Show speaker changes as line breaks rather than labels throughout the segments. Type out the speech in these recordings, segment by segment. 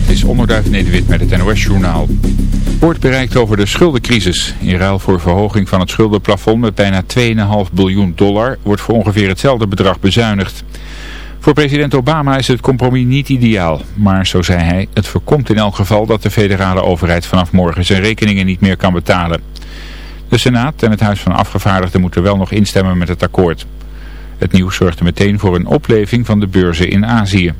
Dit is Onderduif Nederwit met het NOS-journaal. Wordt bereikt over de schuldencrisis. In ruil voor verhoging van het schuldenplafond met bijna 2,5 biljoen dollar wordt voor ongeveer hetzelfde bedrag bezuinigd. Voor president Obama is het compromis niet ideaal. Maar, zo zei hij, het voorkomt in elk geval dat de federale overheid vanaf morgen zijn rekeningen niet meer kan betalen. De Senaat en het Huis van Afgevaardigden moeten wel nog instemmen met het akkoord. Het nieuws zorgde meteen voor een opleving van de beurzen in Azië.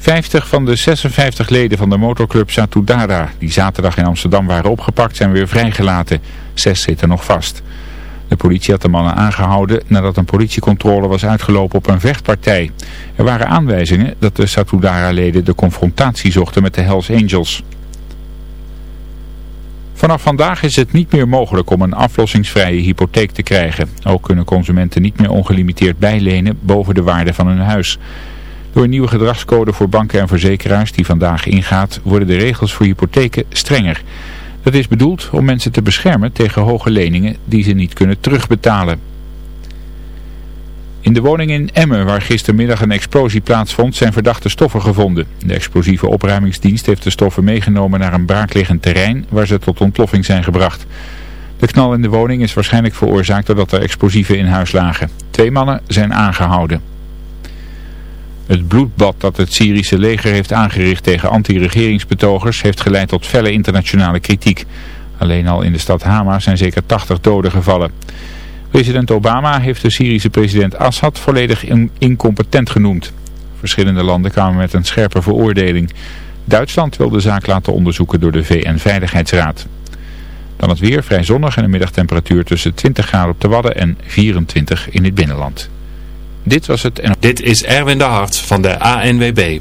50 van de 56 leden van de motorclub Satudara, die zaterdag in Amsterdam waren opgepakt, zijn weer vrijgelaten. Zes zitten nog vast. De politie had de mannen aangehouden nadat een politiecontrole was uitgelopen op een vechtpartij. Er waren aanwijzingen dat de Satudara-leden de confrontatie zochten met de Hells Angels. Vanaf vandaag is het niet meer mogelijk om een aflossingsvrije hypotheek te krijgen. Ook kunnen consumenten niet meer ongelimiteerd bijlenen boven de waarde van hun huis. Door een nieuwe gedragscode voor banken en verzekeraars die vandaag ingaat, worden de regels voor hypotheken strenger. Dat is bedoeld om mensen te beschermen tegen hoge leningen die ze niet kunnen terugbetalen. In de woning in Emmen, waar gistermiddag een explosie plaatsvond, zijn verdachte stoffen gevonden. De explosieve opruimingsdienst heeft de stoffen meegenomen naar een braakliggend terrein waar ze tot ontploffing zijn gebracht. De knal in de woning is waarschijnlijk veroorzaakt doordat er explosieven in huis lagen. Twee mannen zijn aangehouden. Het bloedbad dat het Syrische leger heeft aangericht tegen anti-regeringsbetogers heeft geleid tot felle internationale kritiek. Alleen al in de stad Hama zijn zeker 80 doden gevallen. President Obama heeft de Syrische president Assad volledig incompetent genoemd. Verschillende landen kwamen met een scherpe veroordeling. Duitsland wil de zaak laten onderzoeken door de VN-veiligheidsraad. Dan het weer, vrij zonnig en een middagtemperatuur tussen 20 graden op de Wadden en 24 in het binnenland. Dit was het en...
Dit is Erwin de Hart van de ANWB.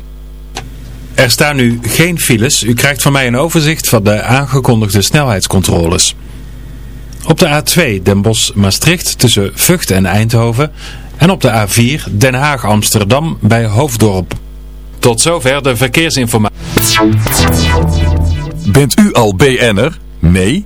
Er staan nu geen files. U krijgt van mij een overzicht van de aangekondigde snelheidscontroles. Op de A2 Den Bosch-Maastricht tussen Vught en Eindhoven. En op de A4 Den Haag-Amsterdam bij Hoofddorp. Tot zover de verkeersinformatie.
Bent u al BN'er? Nee?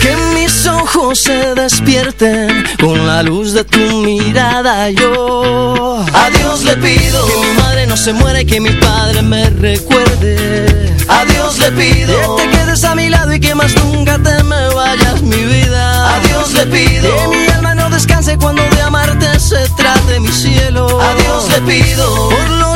Que mis ojos se despierten con la luz de tu mirada. Yo a Dios le pido no se muera y que mi padre me recuerde. A Dios le pido que te quedes a mi lado y que más nunca te me vayas mi vida. A Dios le pido que mi alma no descanse cuando de amarte se trate mi cielo. A Dios le pido por los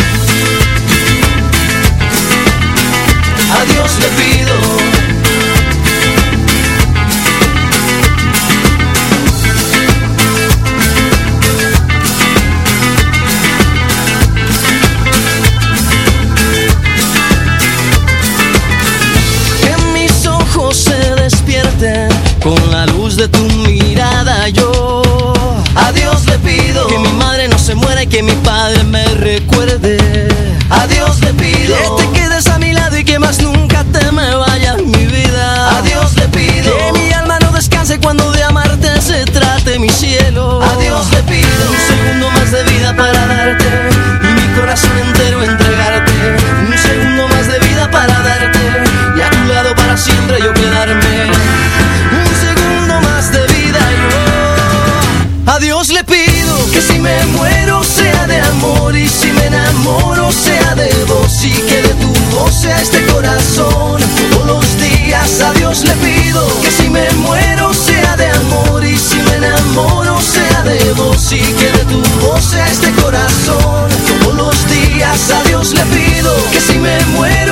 A Dios pido. Que mis ojos se despierten con la luz de tu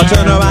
I'll turn around.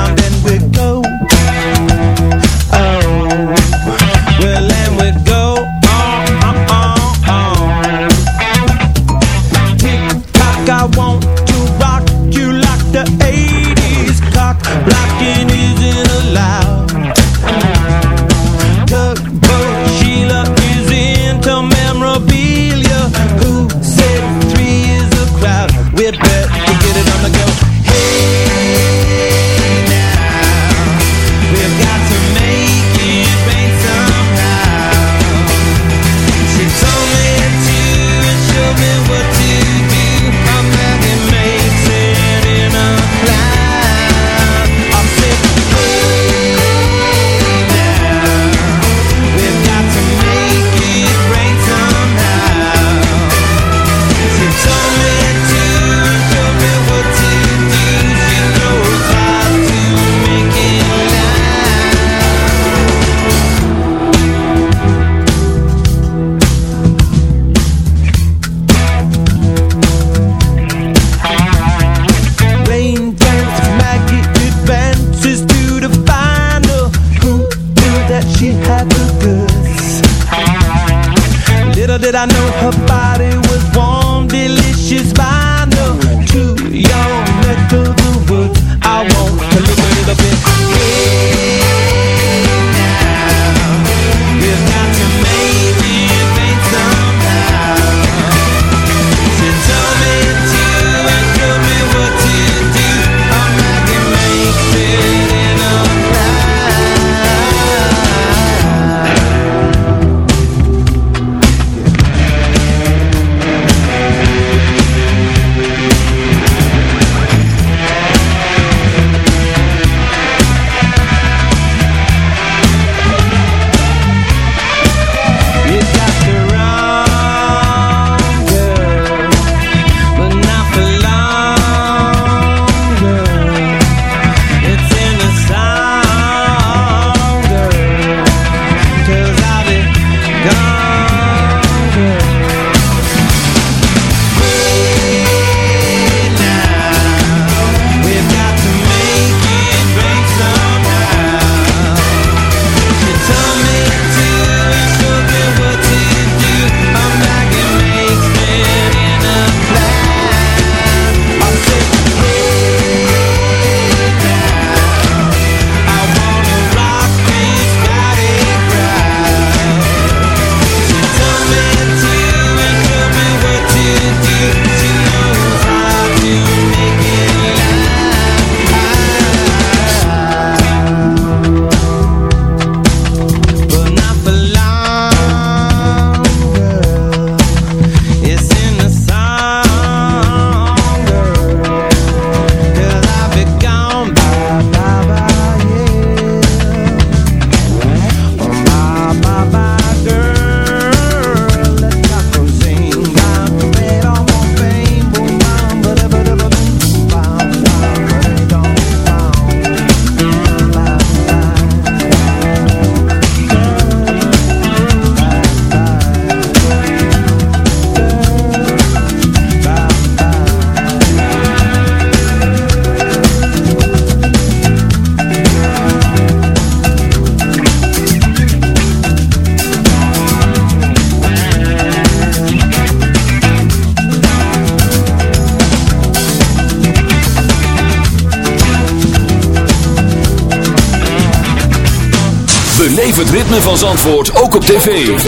Het ritme van Zandvoort ook op tv.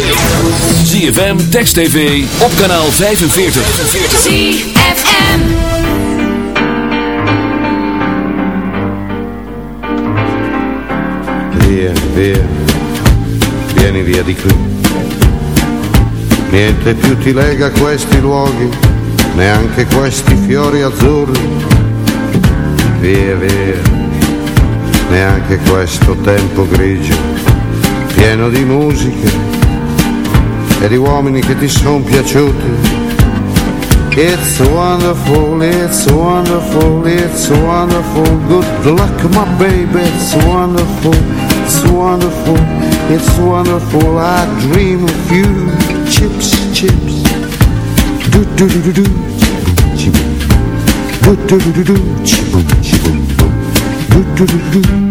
ZFM, Text TV, op kanaal 45.
ZFM.
Via, via, vieni via di qui. Niente più ti lega a questi luoghi, neanche questi fiori azzurri. Via, via, neanche questo tempo grigio, pieno di musiche e di uomini che ti sono piaciuti. It's wonderful, it's wonderful, it's wonderful. Good luck, my baby. It's wonderful, it's wonderful, it's wonderful. I dream of you. Chips, chips. Do do do do do. Chip. Do do do do do. Chip, chip, Do do do do.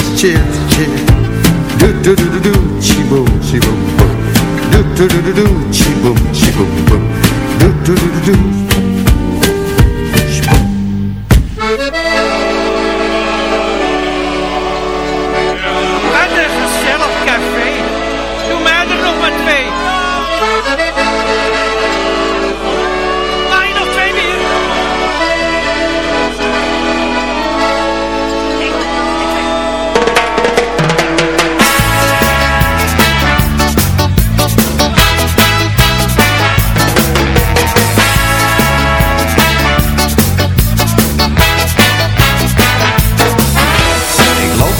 chips, chips. Do do do do do, chi boom, chi boom boom. Do do do do do, chi boom, chi boom boom. Do do do do do.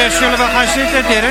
Eh, zullen we gaan zitten, Dirk?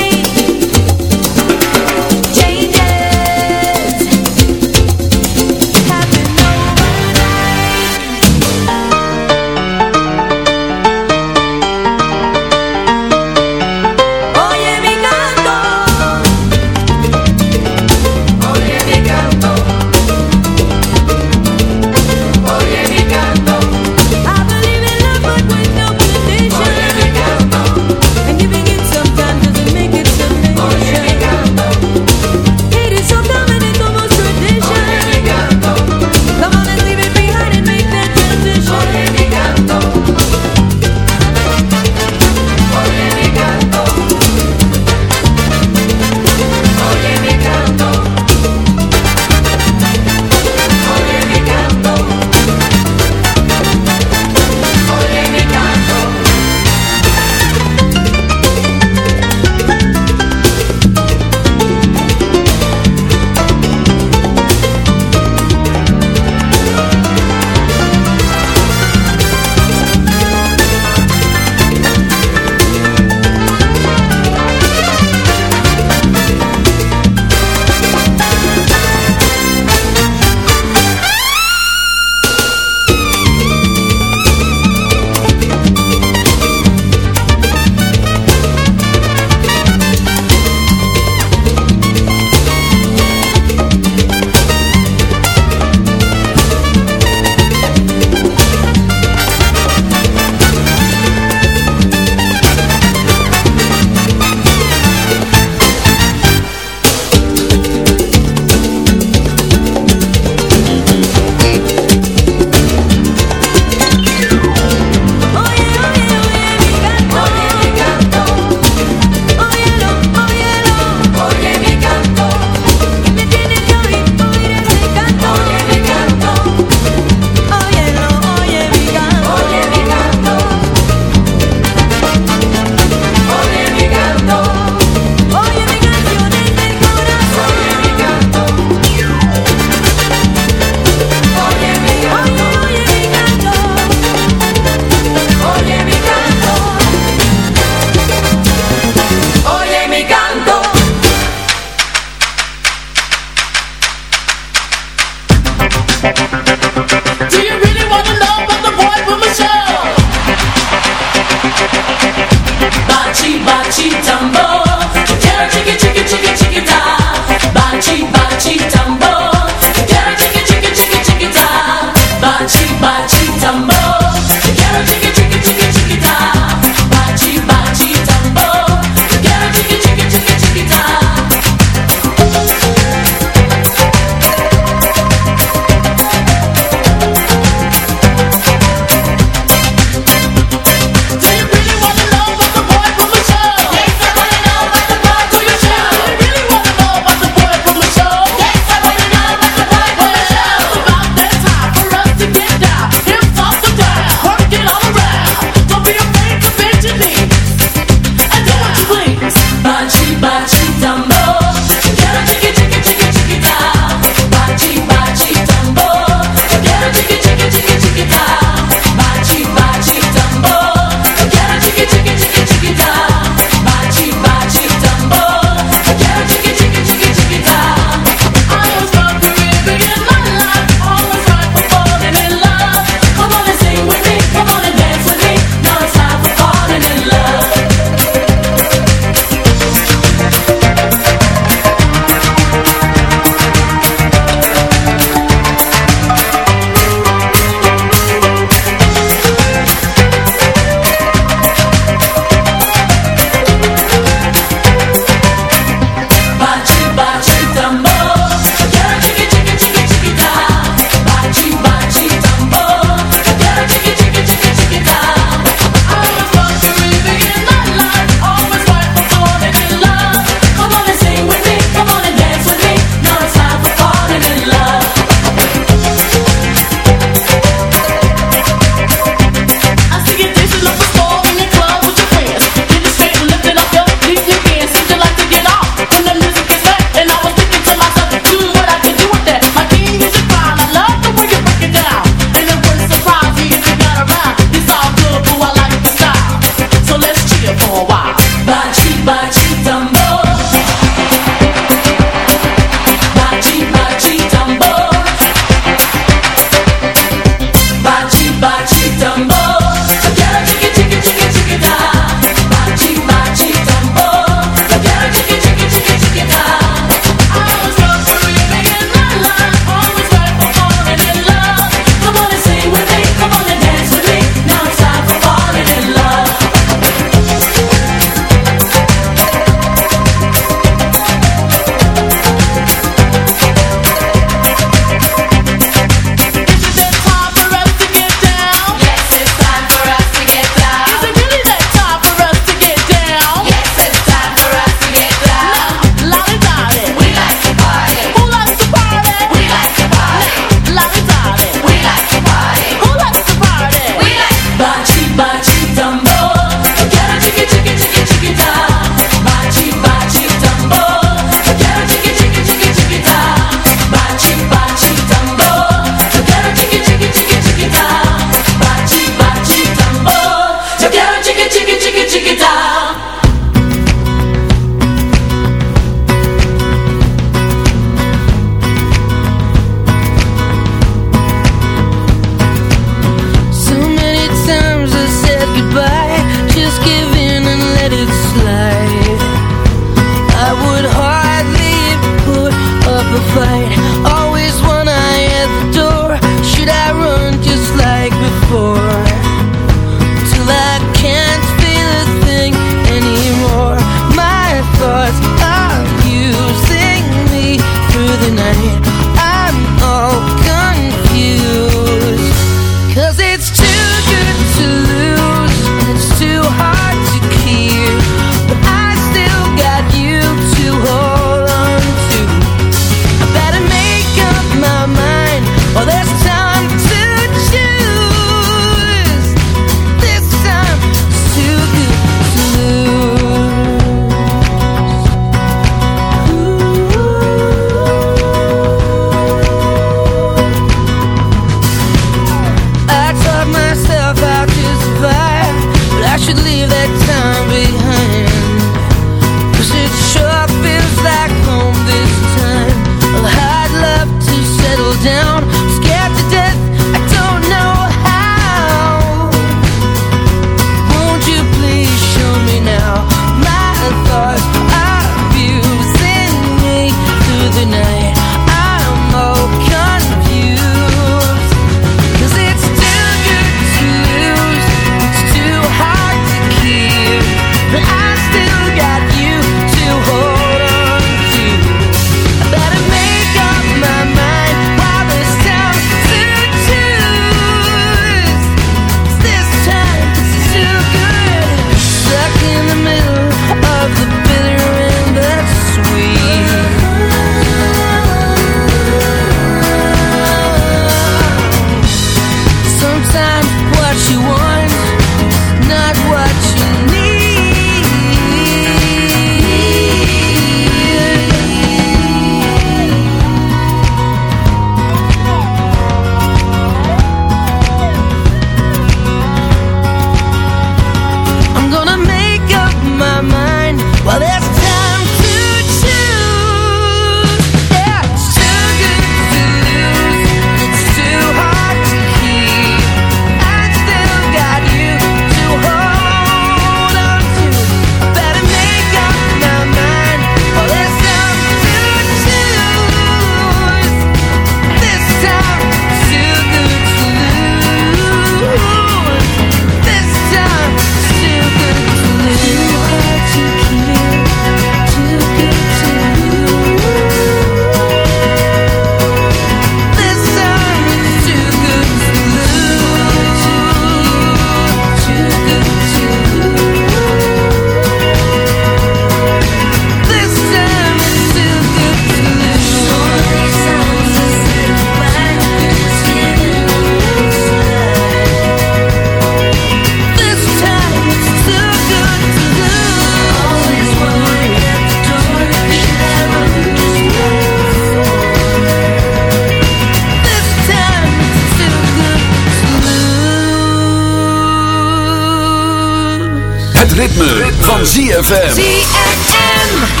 ZFM.
ZFM.